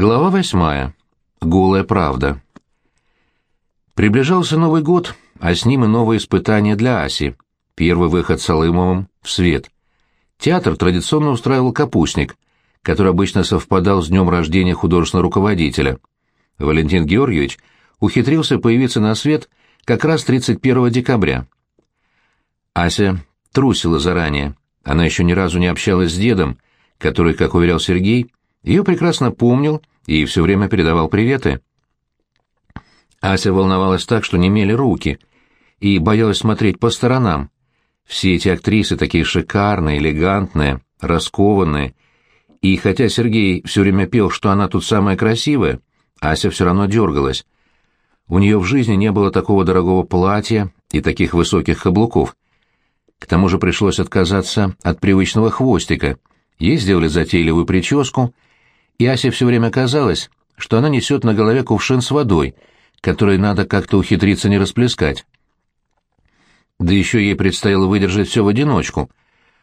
Глава восьмая. Голая правда. Приближался Новый год, а с ним и новые испытания для Аси. Первый выход с Алымовым в свет. Театр традиционно устраивал капустник, который обычно совпадал с днем рождения художественного руководителя. Валентин Георгиевич ухитрился появиться на свет как раз 31 декабря. Ася трусила заранее. Она еще ни разу не общалась с дедом, который, как уверял Сергей, ее прекрасно помнил и все время передавал приветы. Ася волновалась так, что немели руки, и боялась смотреть по сторонам. Все эти актрисы такие шикарные, элегантные, раскованные. И хотя Сергей все время пел, что она тут самая красивая, Ася все равно дергалась. У нее в жизни не было такого дорогого платья и таких высоких каблуков. К тому же пришлось отказаться от привычного хвостика. Ей сделали затейливую прическу — и Асе все время казалось, что она несет на голове кувшин с водой, который надо как-то ухитриться не расплескать. Да еще ей предстояло выдержать все в одиночку,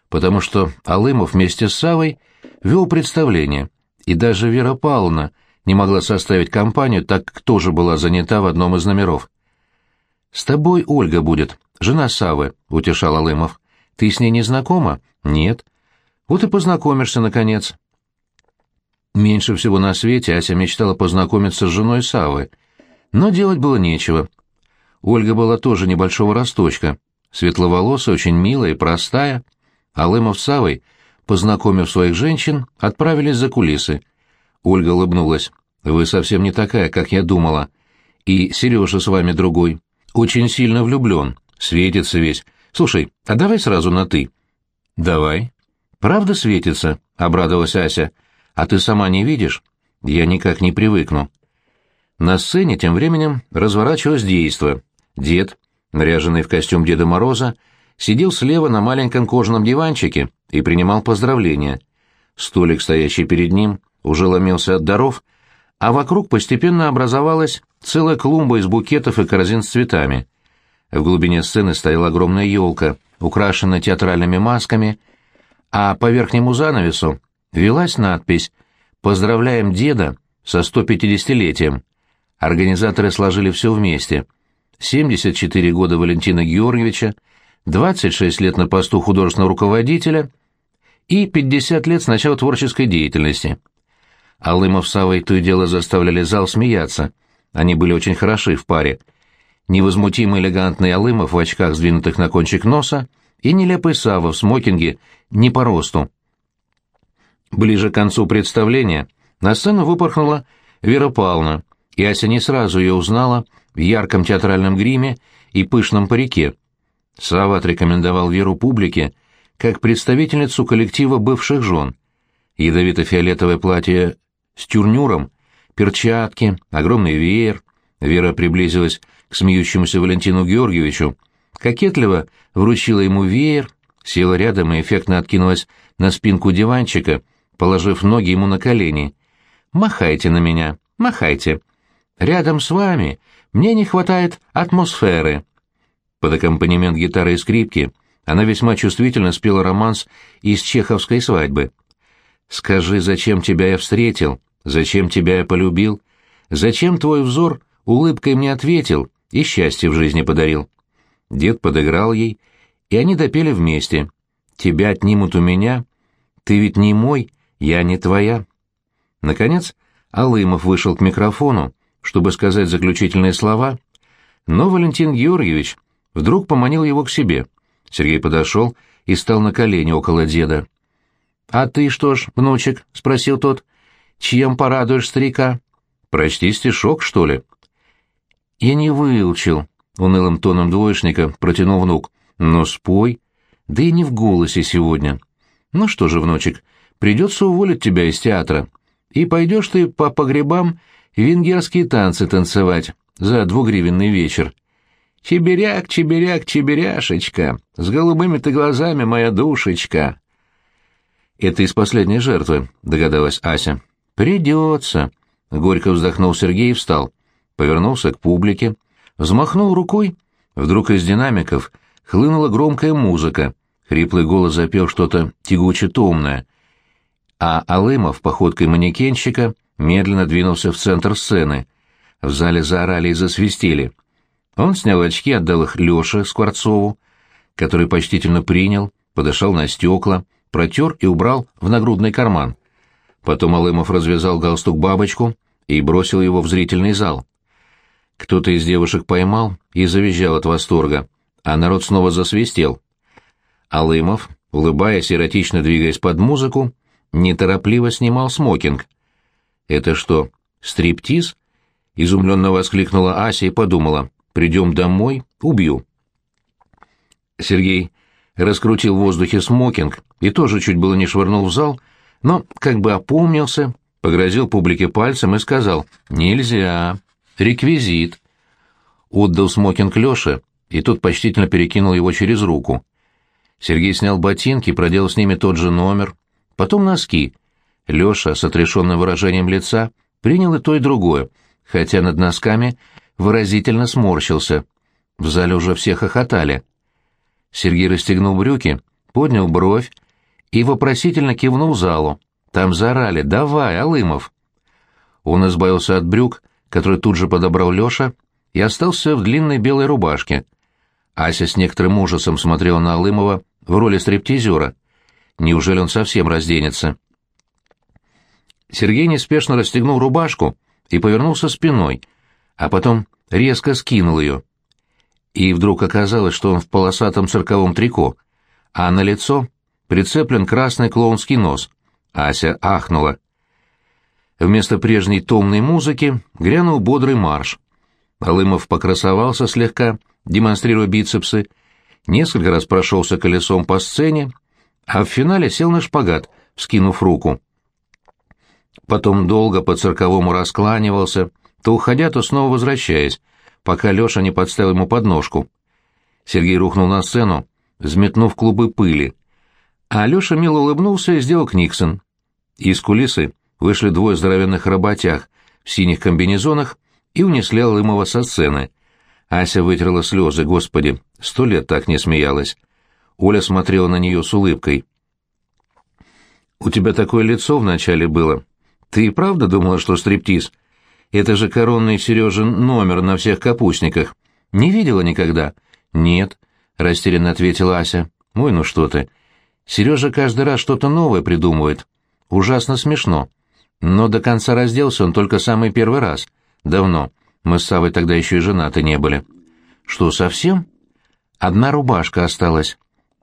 потому что Алымов вместе с Савой вел представление, и даже Вера Павловна не могла составить компанию, так как тоже была занята в одном из номеров. «С тобой Ольга будет, жена Савы», — утешал Алымов. «Ты с ней не знакома?» «Нет». «Вот и познакомишься, наконец». Меньше всего на свете Ася мечтала познакомиться с женой Савы, но делать было нечего. Ольга была тоже небольшого росточка, светловолосая, очень милая и простая, а Лымов с Савой, познакомив своих женщин, отправились за кулисы. Ольга улыбнулась. «Вы совсем не такая, как я думала. И Сережа с вами другой. Очень сильно влюблен, светится весь. Слушай, а давай сразу на «ты». «Давай». «Правда светится?» — обрадовалась Ася. А ты сама не видишь? Я никак не привыкну. На сцене тем временем разворачивалось действо. Дед, наряженный в костюм Деда Мороза, сидел слева на маленьком кожаном диванчике и принимал поздравления. Столик, стоящий перед ним, уже ломился от даров, а вокруг постепенно образовалась целая клумба из букетов и корзин с цветами. В глубине сцены стояла огромная елка, украшенная театральными масками, а по верхнему занавесу велась надпись «Поздравляем деда со 150-летием». Организаторы сложили все вместе. 74 года Валентина Георгиевича, 26 лет на посту художественного руководителя и 50 лет с начала творческой деятельности. Алымов с Савой то и дело заставляли зал смеяться. Они были очень хороши в паре. Невозмутимый элегантный Алымов в очках, сдвинутых на кончик носа, и нелепый Сава в смокинге не по росту. Ближе к концу представления на сцену выпорхнула Вера Павловна, и Ася не сразу ее узнала в ярком театральном гриме и пышном парике. Сава отрекомендовал Веру публике как представительницу коллектива бывших жен. Ядовито-фиолетовое платье с тюрнюром, перчатки, огромный веер. Вера приблизилась к смеющемуся Валентину Георгиевичу, кокетливо вручила ему веер, села рядом и эффектно откинулась на спинку диванчика — положив ноги ему на колени. «Махайте на меня, махайте. Рядом с вами мне не хватает атмосферы». Под аккомпанемент гитары и скрипки она весьма чувствительно спела романс из чеховской свадьбы. «Скажи, зачем тебя я встретил? Зачем тебя я полюбил? Зачем твой взор улыбкой мне ответил и счастье в жизни подарил?» Дед подыграл ей, и они допели вместе. «Тебя отнимут у меня. Ты ведь не мой, я не твоя. Наконец, Алымов вышел к микрофону, чтобы сказать заключительные слова, но Валентин Георгиевич вдруг поманил его к себе. Сергей подошел и стал на колени около деда. «А ты что ж, внучек?» — спросил тот. «Чем порадуешь старика?» «Прочти стишок, что ли?» «Я не выучил», — унылым тоном двоечника протянул внук. «Но спой. Да и не в голосе сегодня». «Ну что же, внучек, придется уволить тебя из театра, и пойдешь ты по погребам венгерские танцы танцевать за двугривенный вечер. Чеберяк, чеберяк, чеберяшечка, с голубыми ты глазами, моя душечка. Это из последней жертвы, догадалась Ася. Придется. Горько вздохнул Сергей и встал. Повернулся к публике, взмахнул рукой. Вдруг из динамиков хлынула громкая музыка. Хриплый голос запел что-то тягуче-томное — а Алымов походкой манекенщика медленно двинулся в центр сцены. В зале заорали и засвистели. Он снял очки, отдал их Лёше Скворцову, который почтительно принял, подошел на стекла, протер и убрал в нагрудный карман. Потом Алымов развязал галстук-бабочку и бросил его в зрительный зал. Кто-то из девушек поймал и завизжал от восторга, а народ снова засвистел. Алымов, улыбаясь и эротично двигаясь под музыку, неторопливо снимал смокинг. «Это что, стриптиз?» — изумленно воскликнула Ася и подумала. «Придем домой, убью». Сергей раскрутил в воздухе смокинг и тоже чуть было не швырнул в зал, но как бы опомнился, погрозил публике пальцем и сказал «Нельзя, реквизит». Отдал смокинг Лёше, и тот почтительно перекинул его через руку. Сергей снял ботинки, проделал с ними тот же номер, потом носки. Лёша с отрешенным выражением лица принял и то, и другое, хотя над носками выразительно сморщился. В зале уже все хохотали. Сергей расстегнул брюки, поднял бровь и вопросительно кивнул залу. Там заорали «Давай, Алымов!». Он избавился от брюк, которые тут же подобрал Лёша, и остался в длинной белой рубашке. Ася с некоторым ужасом смотрела на Алымова в роли стриптизера. Неужели он совсем разденется? Сергей неспешно расстегнул рубашку и повернулся спиной, а потом резко скинул ее. И вдруг оказалось, что он в полосатом цирковом трико, а на лицо прицеплен красный клоунский нос. Ася ахнула. Вместо прежней томной музыки грянул бодрый марш. Алымов покрасовался слегка, демонстрируя бицепсы, несколько раз прошелся колесом по сцене, а в финале сел на шпагат, вскинув руку. Потом долго по-цирковому раскланивался, то уходя, то снова возвращаясь, пока Леша не подставил ему подножку. Сергей рухнул на сцену, взметнув клубы пыли. А Леша мило улыбнулся и сделал книксон. Из кулисы вышли двое здоровенных работяг в синих комбинезонах и унесли Алымова со сцены. Ася вытерла слезы, господи, сто лет так не смеялась. Оля смотрела на нее с улыбкой. «У тебя такое лицо вначале было. Ты и правда думала, что стриптиз? Это же коронный Сережин номер на всех капустниках. Не видела никогда?» «Нет», — растерянно ответила Ася. «Ой, ну что ты. Сережа каждый раз что-то новое придумывает. Ужасно смешно. Но до конца разделся он только самый первый раз. Давно. Мы с Савой тогда еще и женаты не были. Что, совсем? Одна рубашка осталась.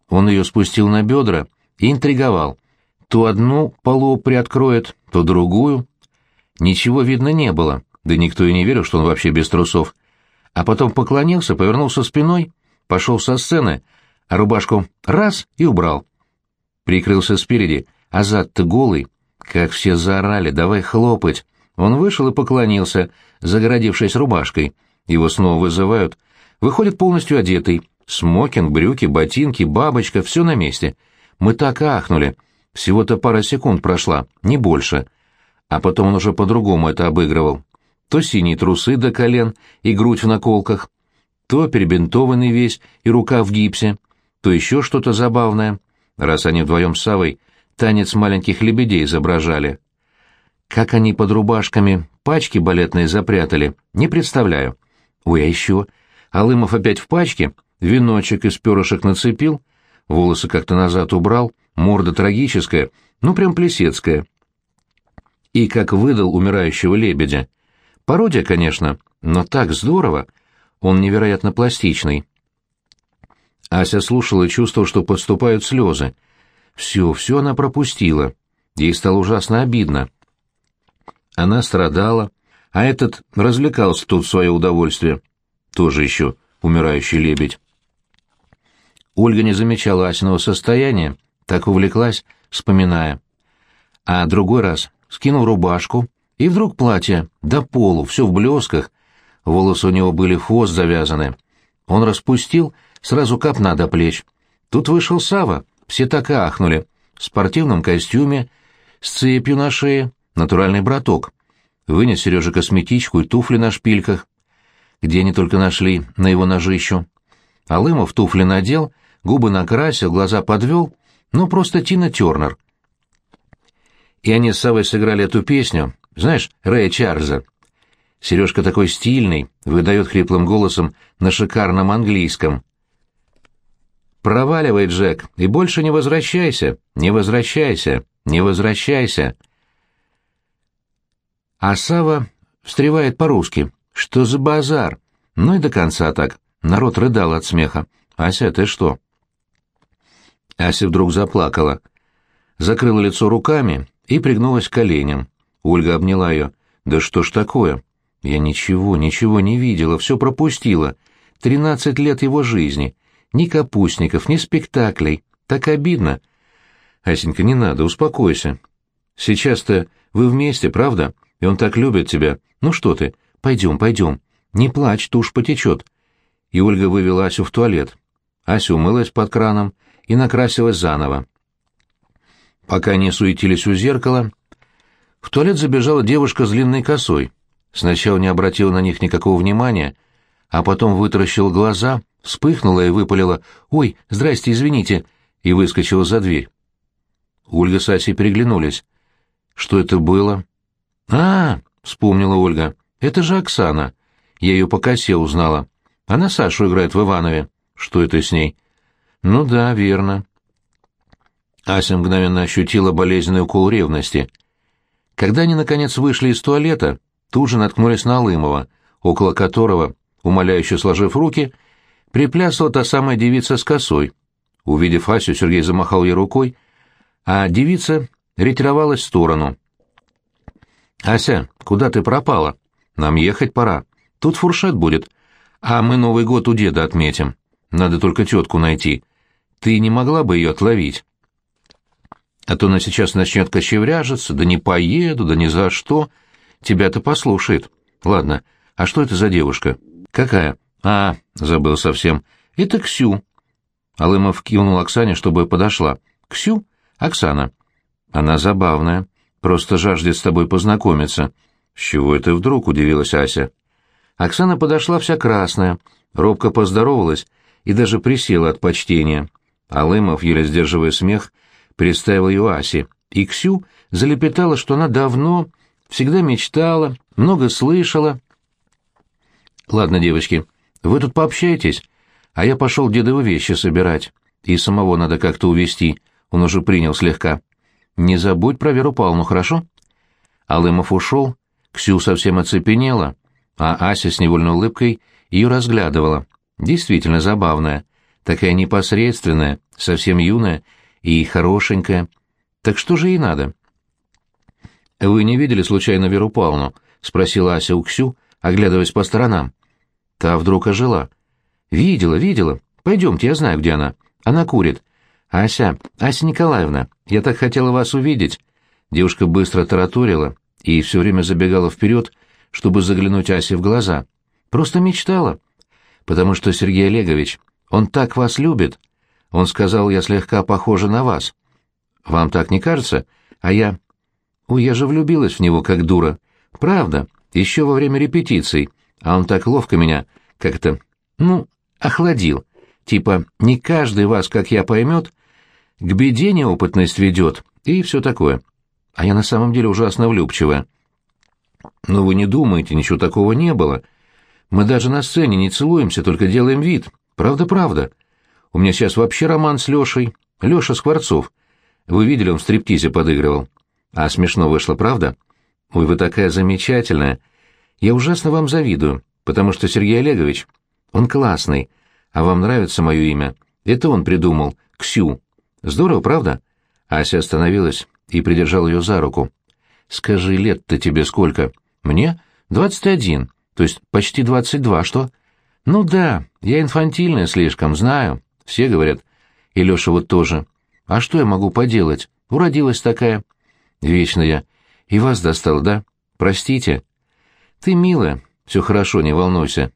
Он ее спустил на бедра и интриговал. То одну полу приоткроет, то другую. Ничего видно не было, да никто и не верил, что он вообще без трусов. А потом поклонился, повернулся спиной, пошел со сцены, а рубашку раз и убрал. Прикрылся спереди, а зад-то голый. Как все заорали, давай хлопать. Он вышел и поклонился, загородившись рубашкой. Его снова вызывают. Выходит полностью одетый. Смокинг, брюки, ботинки, бабочка, все на месте. Мы так ахнули. Всего-то пара секунд прошла, не больше. А потом он уже по-другому это обыгрывал. То синие трусы до колен и грудь в наколках, то перебинтованный весь и рука в гипсе, то еще что-то забавное. Раз они вдвоем с Савой танец маленьких лебедей изображали. Как они под рубашками пачки балетные запрятали, не представляю. Ой, а еще... Алымов опять в пачке, веночек из перышек нацепил, волосы как-то назад убрал, морда трагическая, ну прям плесецкая. И как выдал умирающего лебедя. Пародия, конечно, но так здорово. Он невероятно пластичный. Ася слушала и чувствовала, что подступают слезы. Все, все она пропустила. Ей стало ужасно обидно. Она страдала, а этот развлекался тут в свое удовольствие. Тоже еще умирающий лебедь. Ольга не замечала Асиного состояния, так увлеклась, вспоминая. А другой раз скинул рубашку, и вдруг платье, до полу, все в блесках. Волосы у него были в хвост завязаны. Он распустил, сразу капна до плеч. Тут вышел Сава, все так и ахнули. В спортивном костюме, с цепью на шее, натуральный браток. Вынес Сереже косметичку и туфли на шпильках, где они только нашли на его ножищу. Алымов туфли надел, губы накрасил, глаза подвел, ну просто Тина Тернер. И они с Савой сыграли эту песню, Знаешь, Рэя Чарльза?» Сережка такой стильный, выдает хриплым голосом на шикарном английском. «Проваливай, Джек, и больше не возвращайся, не возвращайся, не возвращайся!» А Сава встревает по-русски. «Что за базар?» Ну и до конца так. Народ рыдал от смеха. «Ася, ты что?» Ася вдруг заплакала. Закрыла лицо руками и пригнулась к коленям. Ольга обняла ее. «Да что ж такое?» «Я ничего, ничего не видела, все пропустила. Тринадцать лет его жизни. Ни капустников, ни спектаклей. Так обидно». «Асенька, не надо, успокойся. Сейчас-то вы вместе, правда? И он так любит тебя. Ну что ты, пойдем, пойдем. Не плачь, тушь потечет». И Ольга вывела Асю в туалет. Ася умылась под краном и накрасилась заново. Пока они суетились у зеркала, в туалет забежала девушка с длинной косой. Сначала не обратила на них никакого внимания, а потом вытаращила глаза, вспыхнула и выпалила «Ой, здрасте, извините», и выскочила за дверь. Ольга с Асей переглянулись. «Что это было?» «А, — вспомнила Ольга, — это же Оксана. Я ее по косе узнала. Она Сашу играет в Иванове. Что это с ней?» «Ну да, верно». Ася мгновенно ощутила болезненный укол ревности. Когда они, наконец, вышли из туалета, тут же наткнулись на Алымова, около которого, умоляюще сложив руки, приплясывала та самая девица с косой. Увидев Асю, Сергей замахал ей рукой, а девица ретировалась в сторону. «Ася, куда ты пропала? Нам ехать пора. Тут фуршет будет, а мы Новый год у деда отметим. Надо только тетку найти. Ты не могла бы ее отловить?» А то она сейчас начнет кочевряжиться, да не поеду, да ни за что. Тебя-то послушает. Ладно, а что это за девушка? Какая? А, забыл совсем. Это Ксю. Алымов кивнул Оксане, чтобы подошла. Ксю? Оксана. Она забавная. Просто жаждет с тобой познакомиться. С чего это вдруг, удивилась Ася. Оксана подошла вся красная, робко поздоровалась и даже присела от почтения. Алымов, еле сдерживая смех, представил ее Асе, и Ксю залепетала, что она давно, всегда мечтала, много слышала. «Ладно, девочки, вы тут пообщайтесь, а я пошел дедовы вещи собирать, и самого надо как-то увести, он уже принял слегка. Не забудь про Веру Павловну, хорошо?» Алымов ушел, Ксю совсем оцепенела, а Ася с невольной улыбкой ее разглядывала. Действительно забавная, такая непосредственная, совсем юная и хорошенькая. Так что же ей надо? — Вы не видели случайно Веру Павловну? — спросила Ася у Ксю, оглядываясь по сторонам. Та вдруг ожила. — Видела, видела. Пойдемте, я знаю, где она. Она курит. — Ася, Ася Николаевна, я так хотела вас увидеть. Девушка быстро тараторила и все время забегала вперед, чтобы заглянуть Асе в глаза. Просто мечтала. Потому что Сергей Олегович, он так вас любит. Он сказал, я слегка похожа на вас. Вам так не кажется? А я... Ой, я же влюбилась в него, как дура. Правда, еще во время репетиций. А он так ловко меня как-то... Ну, охладил. Типа, не каждый вас, как я, поймет, к беде неопытность ведет, и все такое. А я на самом деле ужасно влюбчивая. Но вы не думаете, ничего такого не было. Мы даже на сцене не целуемся, только делаем вид. Правда-правда. У меня сейчас вообще роман с Лешей. Леша Скворцов. Вы видели, он в стриптизе подыгрывал. А смешно вышло, правда? Ой, вы такая замечательная. Я ужасно вам завидую, потому что Сергей Олегович, он классный. А вам нравится мое имя? Это он придумал. Ксю. Здорово, правда? Ася остановилась и придержал ее за руку. Скажи, лет-то тебе сколько? Мне? Двадцать один. То есть почти двадцать два, что? Ну да, я инфантильная слишком, знаю. Все говорят. И Леша вот тоже. А что я могу поделать? Уродилась такая. Вечно я. И вас достал, да? Простите. Ты милая. Все хорошо, не волнуйся.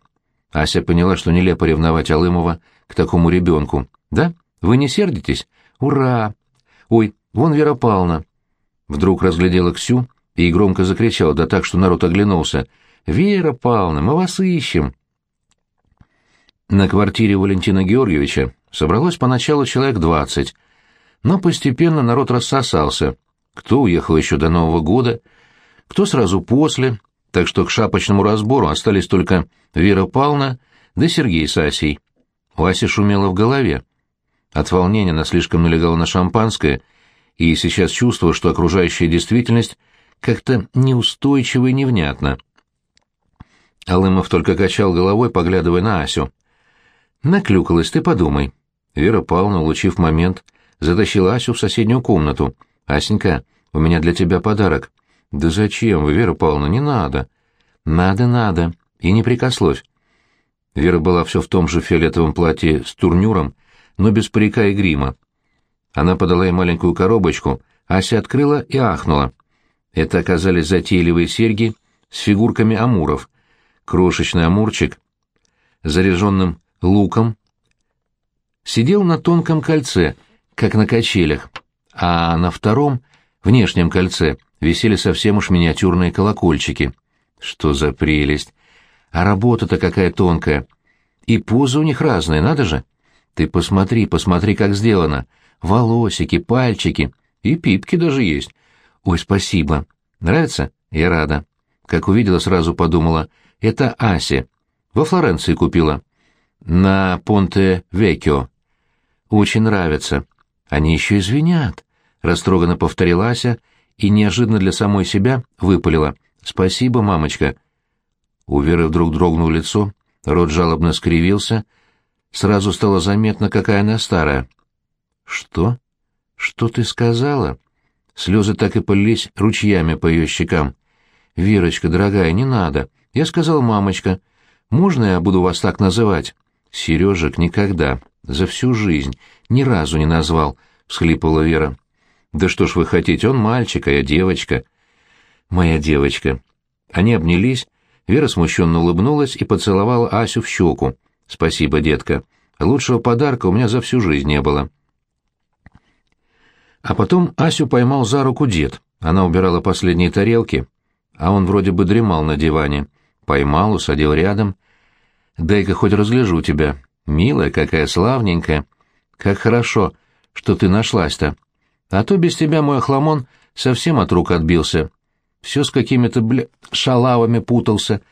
Ася поняла, что нелепо ревновать Алымова к такому ребенку. Да? Вы не сердитесь? Ура! Ой, вон Вера Павловна. Вдруг разглядела Ксю и громко закричала, да так, что народ оглянулся. «Вера Павловна, мы вас ищем!» На квартире Валентина Георгиевича Собралось поначалу человек двадцать, но постепенно народ рассосался. Кто уехал еще до Нового года, кто сразу после, так что к шапочному разбору остались только Вера Павловна да Сергей с Асей. У шумело в голове. От волнения она слишком налегала на шампанское и сейчас чувствовала, что окружающая действительность как-то неустойчива и невнятна. Алымов только качал головой, поглядывая на Асю. «Наклюкалась, ты подумай». Вера Павловна, улучив момент, затащила Асю в соседнюю комнату. «Асенька, у меня для тебя подарок». «Да зачем вы, Вера Павловна, не надо». «Надо, надо. И не прикословь». Вера была все в том же фиолетовом платье с турнюром, но без парика и грима. Она подала ей маленькую коробочку, Ася открыла и ахнула. Это оказались затейливые серьги с фигурками амуров. Крошечный амурчик, заряженным луком, сидел на тонком кольце, как на качелях, а на втором, внешнем кольце, висели совсем уж миниатюрные колокольчики. Что за прелесть! А работа-то какая тонкая! И позы у них разные, надо же! Ты посмотри, посмотри, как сделано! Волосики, пальчики, и пипки даже есть. Ой, спасибо. Нравится? Я рада. Как увидела, сразу подумала, это Ася. Во Флоренции купила. На Понте-Векио. Очень нравится. Они еще извинят. Растроганно повторила Ася и неожиданно для самой себя выпалила. «Спасибо, мамочка». У Веры вдруг дрогнуло лицо, рот жалобно скривился. Сразу стало заметно, какая она старая. «Что? Что ты сказала?» Слезы так и полились ручьями по ее щекам. «Верочка, дорогая, не надо. Я сказал, мамочка. Можно я буду вас так называть?» «Сережек никогда, за всю жизнь, ни разу не назвал», — всхлипывала Вера. «Да что ж вы хотите, он мальчик, а я девочка». «Моя девочка». Они обнялись, Вера смущенно улыбнулась и поцеловала Асю в щеку. «Спасибо, детка. Лучшего подарка у меня за всю жизнь не было». А потом Асю поймал за руку дед. Она убирала последние тарелки, а он вроде бы дремал на диване. Поймал, усадил рядом. «Дай-ка хоть разгляжу тебя. Милая какая, славненькая. Как хорошо, что ты нашлась-то. А то без тебя мой охламон совсем от рук отбился. Все с какими-то, бля, шалавами путался.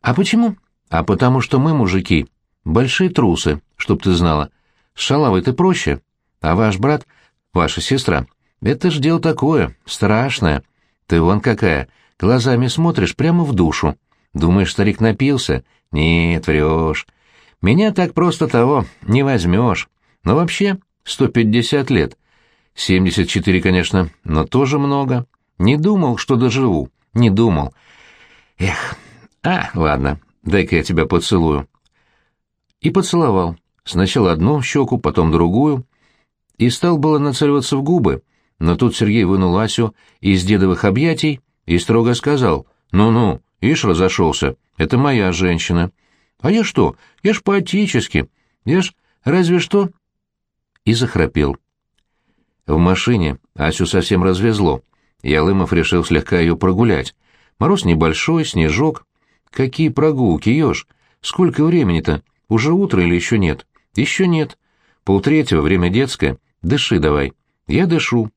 А почему? А потому что мы, мужики, большие трусы, чтоб ты знала. С шалавой ты проще, а ваш брат, ваша сестра, это ж дело такое, страшное. Ты вон какая, глазами смотришь прямо в душу. Думаешь, старик напился? Нет, врешь. Меня так просто того не возьмешь. Но вообще, сто пятьдесят лет. Семьдесят четыре, конечно, но тоже много. Не думал, что доживу. Не думал. Эх, а, ладно, дай-ка я тебя поцелую. И поцеловал. Сначала одну щеку, потом другую. И стал было нацеливаться в губы, но тут Сергей вынул Асю из дедовых объятий и строго сказал, «Ну-ну, ишь разошелся, это моя женщина». «А я что? Я ж поотечески. Я ж разве что...» И захрапел. В машине Асю совсем развезло. Ялымов решил слегка ее прогулять. Мороз небольшой, снежок. Какие прогулки, ешь? Сколько времени-то? Уже утро или еще нет? Еще нет. Полтретьего, время детское. Дыши давай. Я дышу.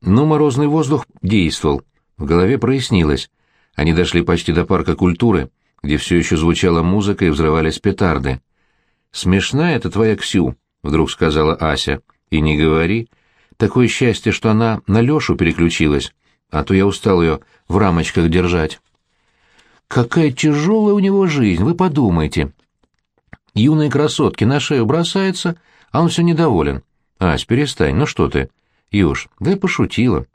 Но морозный воздух действовал. В голове прояснилось. Они дошли почти до парка культуры, где все еще звучала музыка и взрывались петарды. «Смешная это твоя Ксю», — вдруг сказала Ася. «И не говори. Такое счастье, что она на Лешу переключилась, а то я устал ее в рамочках держать. Какая тяжелая у него жизнь, вы подумайте. Юные красотки на шею бросаются, а он все недоволен. Ась, перестань, ну что ты? Юж, да я пошутила.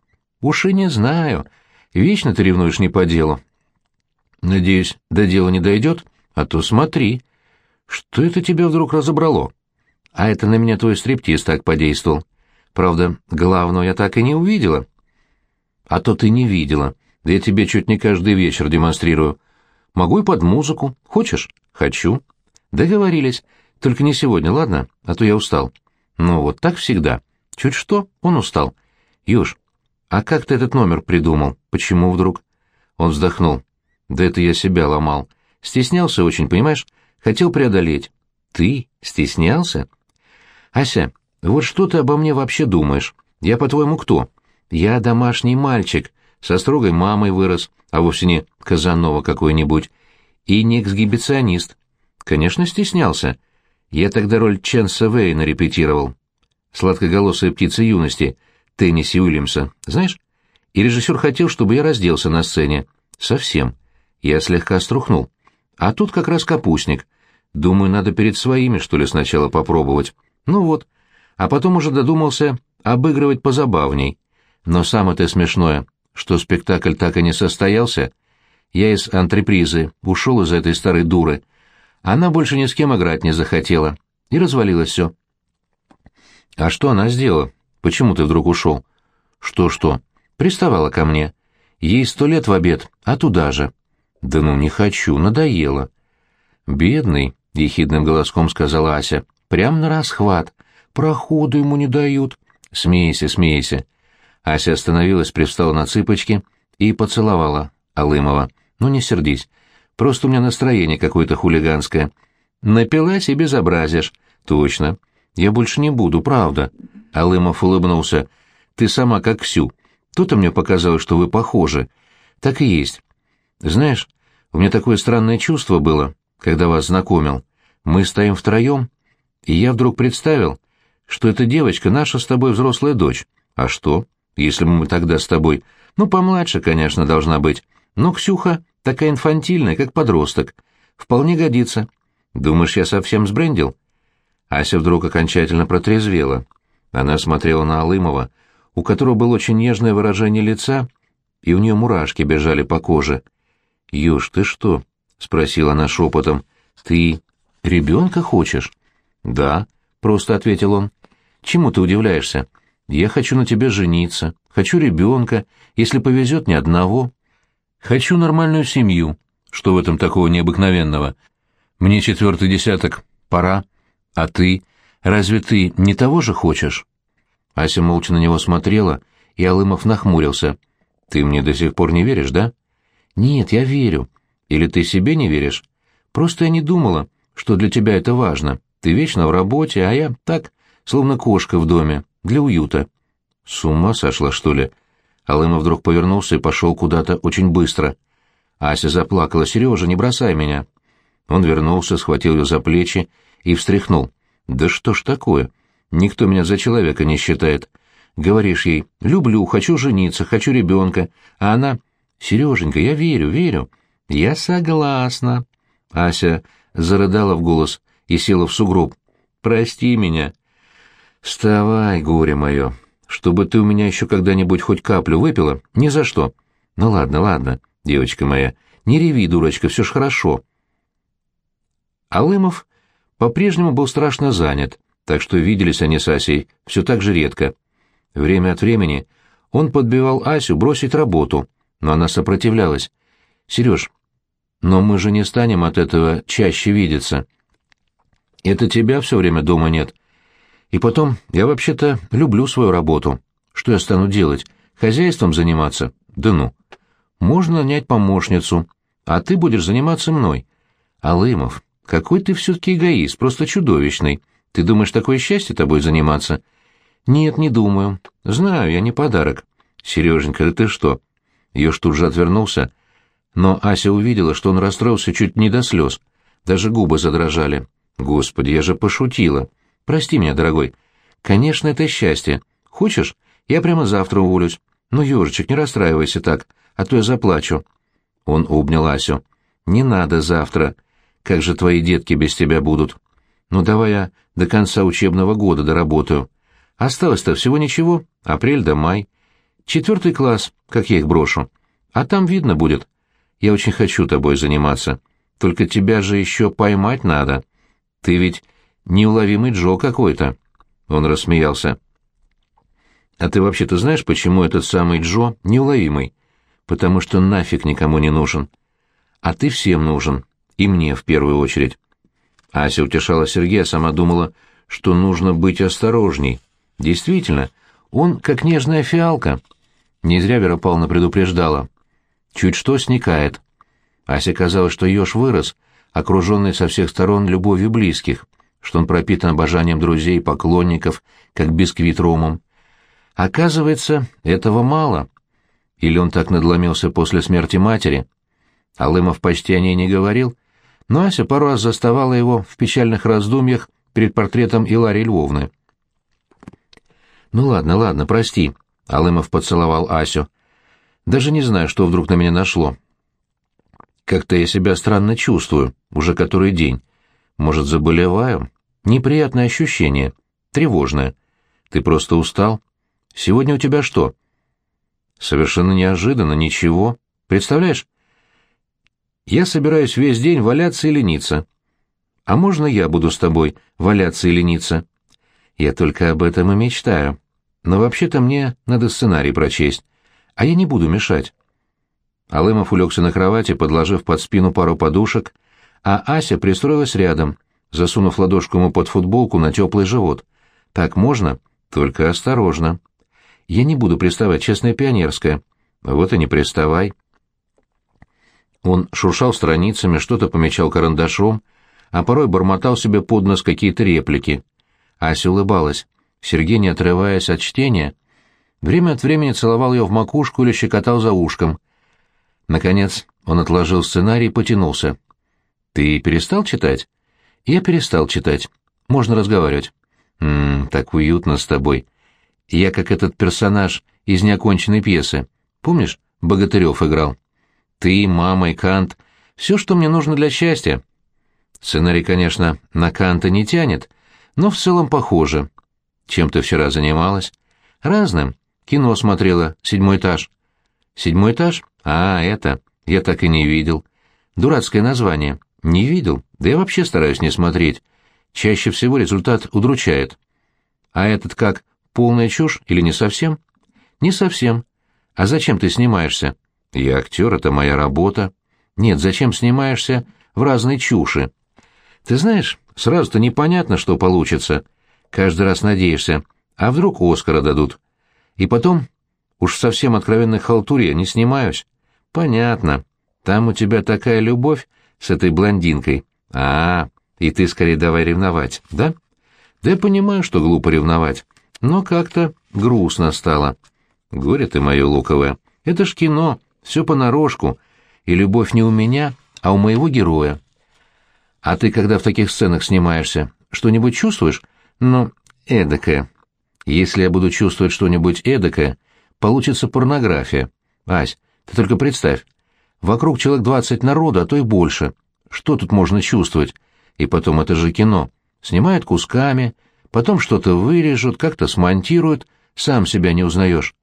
Уж и не знаю. Вечно ты ревнуешь не по делу. Надеюсь, до дела не дойдет, а то смотри. Что это тебя вдруг разобрало? А это на меня твой стриптиз так подействовал. Правда, главного я так и не увидела. А то ты не видела. Да я тебе чуть не каждый вечер демонстрирую. Могу и под музыку. Хочешь? Хочу. Договорились. Только не сегодня, ладно? А то я устал. Ну вот так всегда. Чуть что, он устал. Юж, а как ты этот номер придумал? Почему вдруг? Он вздохнул. Да это я себя ломал. Стеснялся очень, понимаешь? Хотел преодолеть. Ты стеснялся? Ася, вот что ты обо мне вообще думаешь? Я, по-твоему, кто? Я домашний мальчик, со строгой мамой вырос, а вовсе не Казанова какой-нибудь, и не эксгибиционист. Конечно, стеснялся. Я тогда роль Ченса Вейна репетировал. Сладкоголосая птица юности, Тенниси Уильямса, знаешь? И режиссер хотел, чтобы я разделся на сцене. Совсем. Я слегка струхнул. А тут как раз капустник. Думаю, надо перед своими, что ли, сначала попробовать. Ну вот. А потом уже додумался обыгрывать позабавней. Но самое-то смешное, что спектакль так и не состоялся. Я из антрепризы ушел из этой старой дуры. Она больше ни с кем играть не захотела. И развалилось все. А что она сделала? Почему ты вдруг ушел? Что-что? Приставала ко мне. Ей сто лет в обед, а туда же. Да ну, не хочу, надоело. Бедный, — ехидным голоском сказала Ася, — прям на расхват. Проходу ему не дают. Смейся, смейся. Ася остановилась, привстала на цыпочки и поцеловала Алымова. Ну не сердись. Просто у меня настроение какое-то хулиганское. Напилась и безобразишь. Точно. Я больше не буду, правда. Алымов улыбнулся. Ты сама как Ксю. То-то мне показалось, что вы похожи. Так и есть. Знаешь, у меня такое странное чувство было, когда вас знакомил. Мы стоим втроем, и я вдруг представил, что эта девочка наша с тобой взрослая дочь. А что, если мы тогда с тобой... Ну, помладше, конечно, должна быть. Но Ксюха такая инфантильная, как подросток. Вполне годится. Думаешь, я совсем сбрендил? Ася вдруг окончательно протрезвела. Она смотрела на Алымова, у которого было очень нежное выражение лица, и у нее мурашки бежали по коже. «Юж, ты что?» — спросила она шепотом. «Ты ребенка хочешь?» «Да», — просто ответил он. «Чему ты удивляешься? Я хочу на тебе жениться, хочу ребенка, если повезет ни одного. Хочу нормальную семью. Что в этом такого необыкновенного? Мне четвертый десяток, пора. А ты? Разве ты не того же хочешь?» Ася молча на него смотрела, и Алымов нахмурился. «Ты мне до сих пор не веришь, да?» «Нет, я верю. Или ты себе не веришь? Просто я не думала, что для тебя это важно. Ты вечно в работе, а я так, словно кошка в доме, для уюта». «С ума сошла, что ли?» Алымов вдруг повернулся и пошел куда-то очень быстро. Ася заплакала. «Сережа, не бросай меня!» Он вернулся, схватил ее за плечи и встряхнул. «Да что ж такое? Никто меня за человека не считает. Говоришь ей, люблю, хочу жениться, хочу ребенка, а она... Сереженька, я верю, верю. Я согласна. Ася зарыдала в голос и села в сугроб. Прости меня. Вставай, горе мое. Чтобы ты у меня еще когда-нибудь хоть каплю выпила, ни за что. Ну ладно, ладно, девочка моя, не реви, дурочка, все ж хорошо. Алымов по-прежнему был страшно занят так что виделись они с Асей все так же редко. Время от времени он подбивал Асю бросить работу, но она сопротивлялась. «Сереж, но мы же не станем от этого чаще видеться. Это тебя все время дома нет. И потом, я вообще-то люблю свою работу. Что я стану делать? Хозяйством заниматься? Да ну. Можно нанять помощницу, а ты будешь заниматься мной. Алымов, какой ты все-таки эгоист, просто чудовищный. Ты думаешь, такое счастье тобой заниматься? Нет, не думаю. Знаю, я не подарок. Сереженька, да ты что? Ёж тут же отвернулся, но Ася увидела, что он расстроился чуть не до слез. Даже губы задрожали. Господи, я же пошутила. Прости меня, дорогой. Конечно, это счастье. Хочешь, я прямо завтра уволюсь. Ну, ёжичек, не расстраивайся так, а то я заплачу. Он обнял Асю. Не надо завтра. Как же твои детки без тебя будут? Ну, давай я до конца учебного года доработаю. Осталось-то всего ничего, апрель до май. Четвертый класс, как я их брошу. А там видно будет. Я очень хочу тобой заниматься. Только тебя же еще поймать надо. Ты ведь неуловимый Джо какой-то. Он рассмеялся. А ты вообще-то знаешь, почему этот самый Джо неуловимый? Потому что нафиг никому не нужен. А ты всем нужен. И мне в первую очередь. Ася утешала Сергея, сама думала, что нужно быть осторожней. Действительно, он как нежная фиалка. Не зря Вера Павловна предупреждала. Чуть что сникает. Асе казалось, что еж вырос, окруженный со всех сторон любовью близких, что он пропитан обожанием друзей и поклонников, как бисквит ромом. Оказывается, этого мало. Или он так надломился после смерти матери? Алымов почти о ней не говорил, но Ася пару раз заставала его в печальных раздумьях перед портретом Иларии Львовны. «Ну ладно, ладно, прости», — Алымов поцеловал Асю. «Даже не знаю, что вдруг на меня нашло. Как-то я себя странно чувствую, уже который день. Может, заболеваю? Неприятное ощущение, тревожное. Ты просто устал? Сегодня у тебя что?» «Совершенно неожиданно, ничего. Представляешь?» «Я собираюсь весь день валяться и лениться. А можно я буду с тобой валяться и лениться?» «Я только об этом и мечтаю. Но вообще-то мне надо сценарий прочесть, а я не буду мешать». Алымов улегся на кровати, подложив под спину пару подушек, а Ася пристроилась рядом, засунув ладошку ему под футболку на теплый живот. «Так можно? Только осторожно. Я не буду приставать, честная пионерская. Вот и не приставай». Он шуршал страницами, что-то помечал карандашом, а порой бормотал себе под нос какие-то реплики. Ася улыбалась. Сергей, не отрываясь от чтения, время от времени целовал ее в макушку или щекотал за ушком. Наконец он отложил сценарий и потянулся. «Ты перестал читать?» «Я перестал читать. Можно разговаривать». «Ммм, так уютно с тобой. Я как этот персонаж из неоконченной пьесы. Помнишь, Богатырев играл? Ты, мама и Кант. Все, что мне нужно для счастья». Сценарий, конечно, на Канта не тянет, но в целом похоже. Чем ты вчера занималась? Разным. Кино смотрела, седьмой этаж. Седьмой этаж? А, это. Я так и не видел. Дурацкое название. Не видел? Да я вообще стараюсь не смотреть. Чаще всего результат удручает. А этот как, полная чушь или не совсем? Не совсем. А зачем ты снимаешься? Я актер, это моя работа. Нет, зачем снимаешься в разные чуши? Ты знаешь, сразу-то непонятно, что получится. Каждый раз надеешься, а вдруг Оскара дадут. И потом, уж совсем откровенной халтуре не снимаюсь. Понятно. Там у тебя такая любовь с этой блондинкой. А, и ты скорее давай ревновать, да? Да я понимаю, что глупо ревновать, но как-то грустно стало. Горе ты мое луковое. Это ж кино, все понарошку, и любовь не у меня, а у моего героя. А ты, когда в таких сценах снимаешься, что-нибудь чувствуешь? Ну, эдакое. Если я буду чувствовать что-нибудь эдакое, получится порнография. Ась, ты только представь. Вокруг человек двадцать народа, а то и больше. Что тут можно чувствовать? И потом, это же кино. Снимают кусками, потом что-то вырежут, как-то смонтируют, сам себя не узнаешь.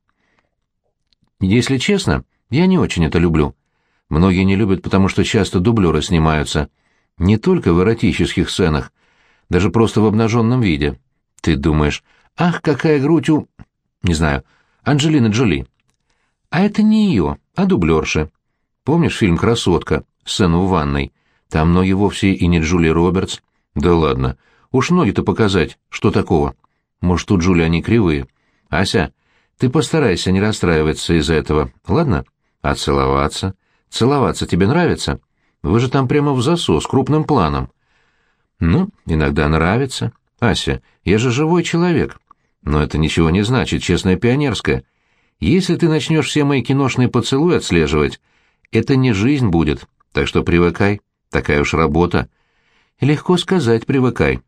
Если честно, я не очень это люблю. Многие не любят, потому что часто дублеры снимаются. Не только в эротических сценах, даже просто в обнаженном виде. Ты думаешь, ах, какая грудь у... Не знаю, Анджелины Джоли. А это не ее, а дублерши. Помнишь фильм «Красотка», сцену в ванной? Там ноги вовсе и не Джули Робертс. Да ладно, уж ноги-то показать, что такого? Может, у Джули они кривые? Ася, ты постарайся не расстраиваться из-за этого, ладно? А целоваться? Целоваться тебе нравится? Вы же там прямо в засос, крупным планом. Ну, иногда нравится. Ася, я же живой человек. Но это ничего не значит, честная пионерская. Если ты начнешь все мои киношные поцелуи отслеживать, это не жизнь будет, так что привыкай, такая уж работа. Легко сказать «привыкай».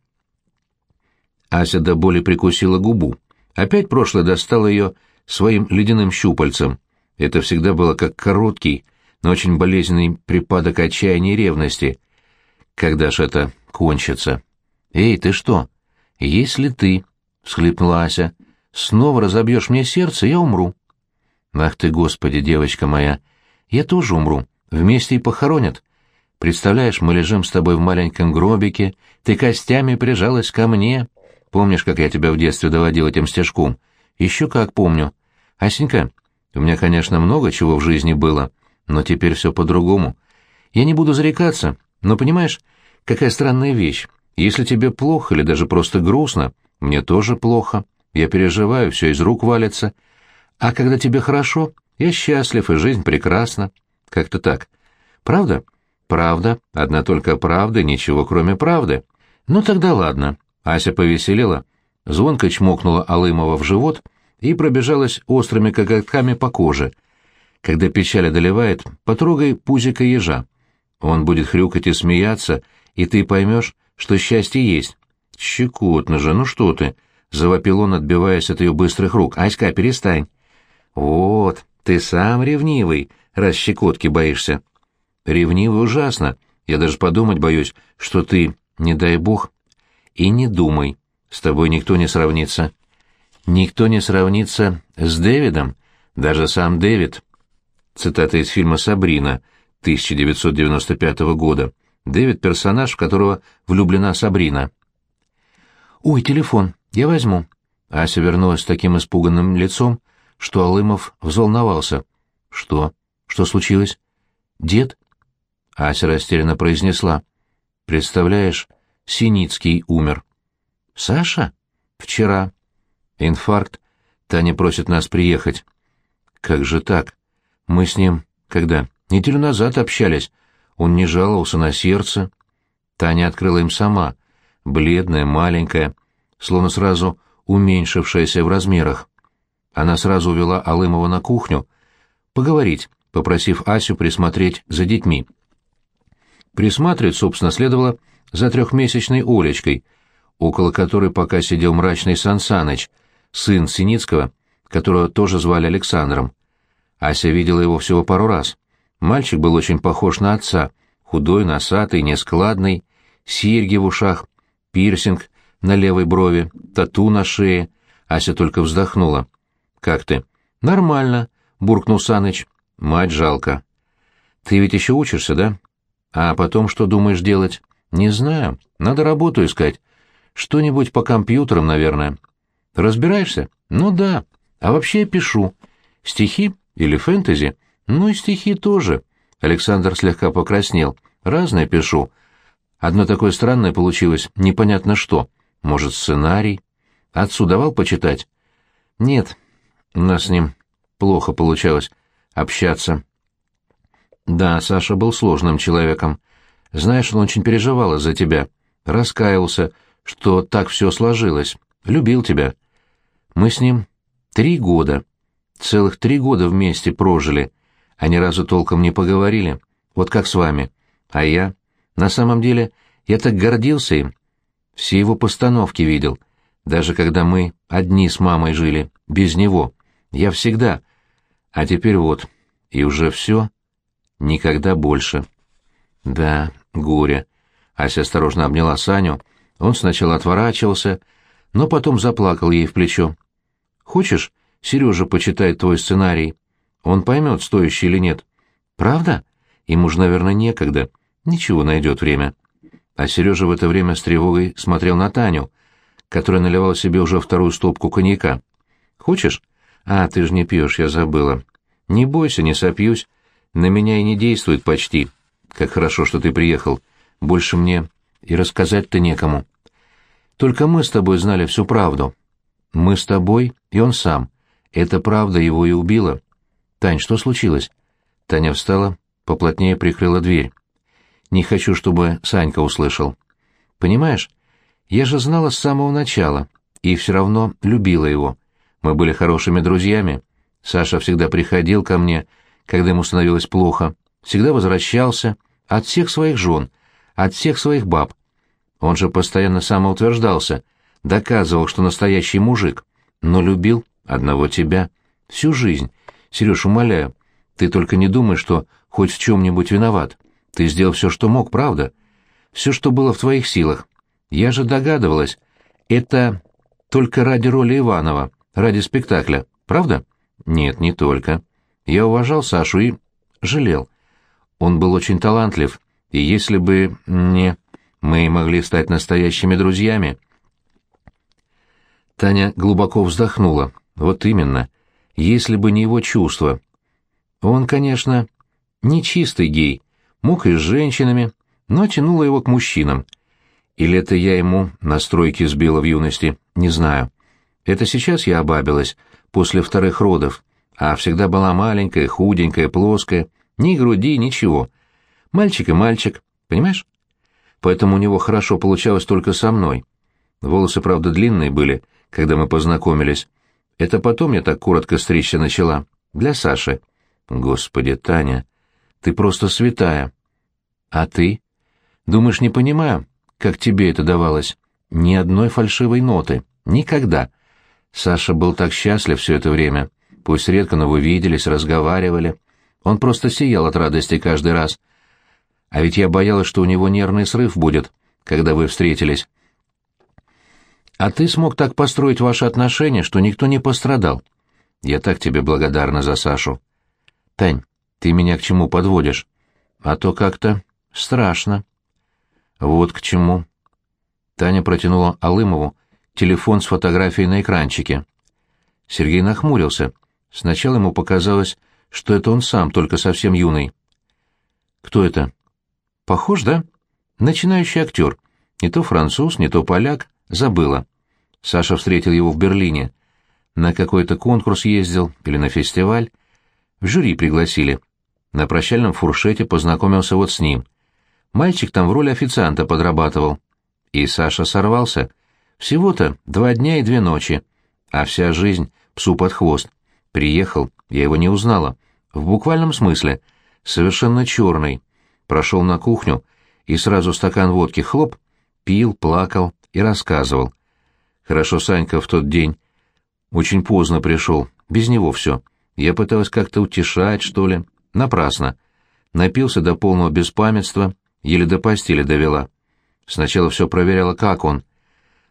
Ася до боли прикусила губу. Опять прошлое достало ее своим ледяным щупальцем. Это всегда было как короткий, но очень болезненный припадок отчаяния и ревности. Когда ж это кончится? «Эй, ты что? Если ты, — всхлипнула Ася, — снова разобьешь мне сердце, я умру». «Ах ты, Господи, девочка моя! Я тоже умру. Вместе и похоронят. Представляешь, мы лежим с тобой в маленьком гробике, ты костями прижалась ко мне. Помнишь, как я тебя в детстве доводил этим стежком? Еще как помню. Асенька, у меня, конечно, много чего в жизни было, но теперь все по-другому. Я не буду зарекаться, но понимаешь, какая странная вещь. Если тебе плохо или даже просто грустно, мне тоже плохо. Я переживаю, все из рук валится. А когда тебе хорошо, я счастлив, и жизнь прекрасна. Как-то так. Правда? Правда. Одна только правда, ничего кроме правды. Ну тогда ладно. Ася повеселела, звонко чмокнула Алымова в живот и пробежалась острыми коготками по коже — когда печаль одолевает, потрогай пузика ежа. Он будет хрюкать и смеяться, и ты поймешь, что счастье есть. Щекотно же, ну что ты, — завопил он, отбиваясь от ее быстрых рук. Аська, перестань. Вот, ты сам ревнивый, раз щекотки боишься. Ревнивый ужасно. Я даже подумать боюсь, что ты, не дай бог. И не думай, с тобой никто не сравнится. Никто не сравнится с Дэвидом, даже сам Дэвид. Цитата из фильма «Сабрина» 1995 года. Дэвид — персонаж, в которого влюблена Сабрина. «Ой, телефон, я возьму». Ася вернулась с таким испуганным лицом, что Алымов взволновался. «Что? Что случилось?» «Дед?» Ася растерянно произнесла. «Представляешь, Синицкий умер». «Саша?» «Вчера». «Инфаркт. Таня просит нас приехать». «Как же так? Мы с ним... Когда? Неделю назад общались. Он не жаловался на сердце». Таня открыла им сама, бледная, маленькая, словно сразу уменьшившаяся в размерах. Она сразу увела Алымова на кухню, поговорить, попросив Асю присмотреть за детьми. Присматривать, собственно, следовало за трехмесячной Олечкой, около которой пока сидел мрачный Сансаныч, сын Синицкого, которого тоже звали Александром. Ася видела его всего пару раз. Мальчик был очень похож на отца, худой, носатый, нескладный, серьги в ушах, пирсинг на левой брови, тату на шее. Ася только вздохнула. «Как ты?» «Нормально», — буркнул Саныч. «Мать жалко». «Ты ведь еще учишься, да?» «А потом что думаешь делать?» «Не знаю. Надо работу искать. Что-нибудь по компьютерам, наверное». «Разбираешься?» «Ну да. А вообще я пишу. Стихи или фэнтези?» «Ну и стихи тоже». Александр слегка покраснел. «Разное пишу. Одно такое странное получилось, непонятно что. Может, сценарий? Отцу давал почитать?» «Нет, у нас с ним плохо получалось общаться. Да, Саша был сложным человеком. Знаешь, он очень переживал из-за тебя. Раскаялся, что так все сложилось. Любил тебя. Мы с ним три года, целых три года вместе прожили, а ни разу толком не поговорили. Вот как с вами. А я? На самом деле, я так гордился им. Все его постановки видел, даже когда мы одни с мамой жили, без него. Я всегда. А теперь вот. И уже все. Никогда больше. Да, горе. Ася осторожно обняла Саню. Он сначала отворачивался, но потом заплакал ей в плечо. «Хочешь, Сережа почитает твой сценарий? Он поймет, стоящий или нет. Правда? Ему же, наверное, некогда. Ничего, найдет время». А Сережа в это время с тревогой смотрел на Таню, которая наливала себе уже вторую стопку коньяка. «Хочешь? А, ты же не пьешь, я забыла. Не бойся, не сопьюсь. На меня и не действует почти. Как хорошо, что ты приехал. Больше мне и рассказать-то некому. Только мы с тобой знали всю правду. Мы с тобой и он сам. Эта правда его и убила. Тань, что случилось? Таня встала, поплотнее прикрыла дверь. Не хочу, чтобы Санька услышал. Понимаешь, я же знала с самого начала и все равно любила его. Мы были хорошими друзьями. Саша всегда приходил ко мне, когда ему становилось плохо, всегда возвращался от всех своих жен, от всех своих баб. Он же постоянно самоутверждался, доказывал, что настоящий мужик, но любил одного тебя. Всю жизнь. Сереж, умоляю, ты только не думай, что хоть в чем-нибудь виноват. Ты сделал все, что мог, правда? Все, что было в твоих силах. Я же догадывалась. Это только ради роли Иванова ради спектакля, правда? Нет, не только. Я уважал Сашу и жалел. Он был очень талантлив, и если бы не... Мы могли стать настоящими друзьями. Таня глубоко вздохнула. Вот именно. Если бы не его чувства. Он, конечно, не чистый гей, мог и с женщинами, но тянуло его к мужчинам. Или это я ему настройки сбила в юности, не знаю. Это сейчас я обабилась, после вторых родов, а всегда была маленькая, худенькая, плоская, ни груди, ничего. Мальчик и мальчик, понимаешь? Поэтому у него хорошо получалось только со мной. Волосы, правда, длинные были, когда мы познакомились. Это потом я так коротко стричься начала. Для Саши. Господи, Таня, ты просто святая. А ты? Думаешь, не понимаю, как тебе это давалось? Ни одной фальшивой ноты. Никогда. Саша был так счастлив все это время. Пусть редко, но вы виделись, разговаривали. Он просто сиял от радости каждый раз. А ведь я боялась, что у него нервный срыв будет, когда вы встретились. А ты смог так построить ваши отношения, что никто не пострадал. Я так тебе благодарна за Сашу. Тань, ты меня к чему подводишь? А то как-то страшно. Вот к чему. Таня протянула Алымову телефон с фотографией на экранчике. Сергей нахмурился. Сначала ему показалось, что это он сам, только совсем юный. «Кто это?» «Похож, да?» «Начинающий актер. Не то француз, не то поляк. Забыла». Саша встретил его в Берлине. На какой-то конкурс ездил или на фестиваль. В жюри пригласили. На прощальном фуршете познакомился вот с ним. Мальчик там в роли официанта подрабатывал. И Саша сорвался. Всего-то два дня и две ночи. А вся жизнь псу под хвост. Приехал, я его не узнала. В буквальном смысле. Совершенно черный. Прошел на кухню и сразу стакан водки хлоп, пил, плакал и рассказывал. Хорошо Санька в тот день очень поздно пришел, без него все. Я пыталась как-то утешать, что ли. Напрасно. Напился до полного беспамятства, еле до постели довела. Сначала все проверяла, как он.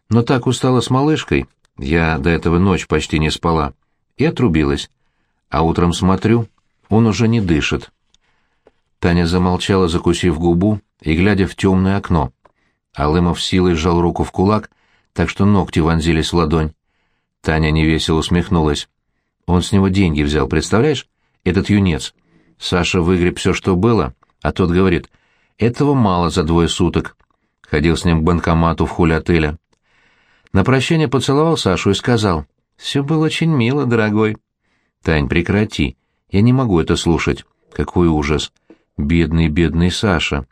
Но так устала с малышкой, я до этого ночь почти не спала, и отрубилась. А утром смотрю, он уже не дышит. Таня замолчала, закусив губу и глядя в темное окно. Алымов силой сжал руку в кулак, так что ногти вонзились в ладонь. Таня невесело усмехнулась. Он с него деньги взял, представляешь? Этот юнец. Саша выгреб все, что было, а тот говорит, этого мало за двое суток. Ходил с ним к банкомату в холле отеля. На прощание поцеловал Сашу и сказал, «Все было очень мило, дорогой». «Тань, прекрати. Я не могу это слушать. Какой ужас. Бедный, бедный Саша».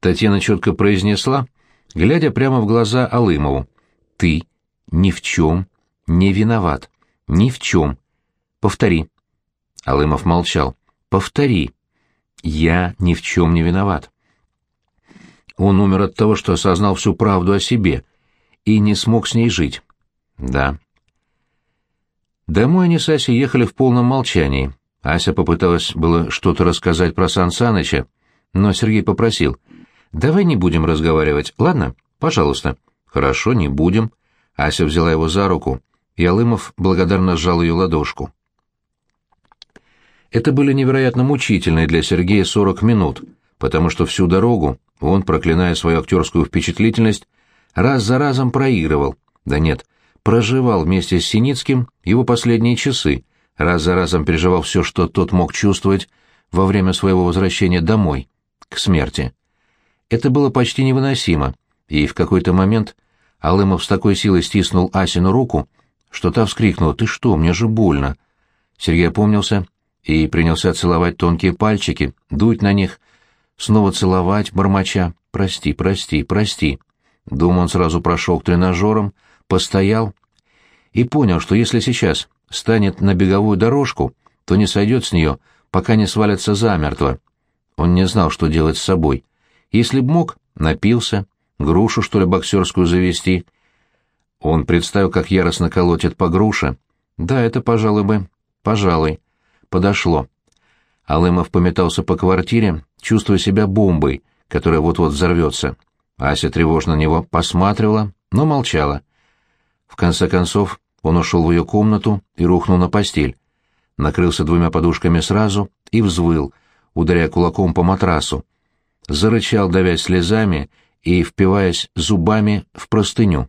Татьяна четко произнесла, глядя прямо в глаза Алымову. «Ты ни в чем не виноват. Ни в чем. Повтори». Алымов молчал. «Повтори. Я ни в чем не виноват». Он умер от того, что осознал всю правду о себе и не смог с ней жить. Да. Домой они с Асей ехали в полном молчании. Ася попыталась было что-то рассказать про Сан Саныча, но Сергей попросил. «Давай не будем разговаривать, ладно? Пожалуйста». «Хорошо, не будем». Ася взяла его за руку, и Алымов благодарно сжал ее ладошку. Это были невероятно мучительные для Сергея сорок минут, потому что всю дорогу он, проклиная свою актерскую впечатлительность, раз за разом проигрывал, да нет, проживал вместе с Синицким его последние часы, раз за разом переживал все, что тот мог чувствовать во время своего возвращения домой, к смерти. Это было почти невыносимо, и в какой-то момент Алымов с такой силой стиснул Асину руку, что та вскрикнула «Ты что, мне же больно!» Сергей опомнился и принялся целовать тонкие пальчики, дуть на них, снова целовать, бормоча «Прости, прости, прости». Думаю, он сразу прошел к тренажерам, постоял и понял, что если сейчас станет на беговую дорожку, то не сойдет с нее, пока не свалится замертво. Он не знал, что делать с собой. Если б мог, напился, грушу, что ли, боксерскую завести. Он представил, как яростно колотит по груше. Да, это, пожалуй бы, пожалуй, подошло. Алымов пометался по квартире, чувствуя себя бомбой, которая вот-вот взорвется. Ася тревожно на него посматривала, но молчала. В конце концов, он ушел в ее комнату и рухнул на постель. Накрылся двумя подушками сразу и взвыл, ударяя кулаком по матрасу. Зарычал, давясь слезами и впиваясь зубами в простыню.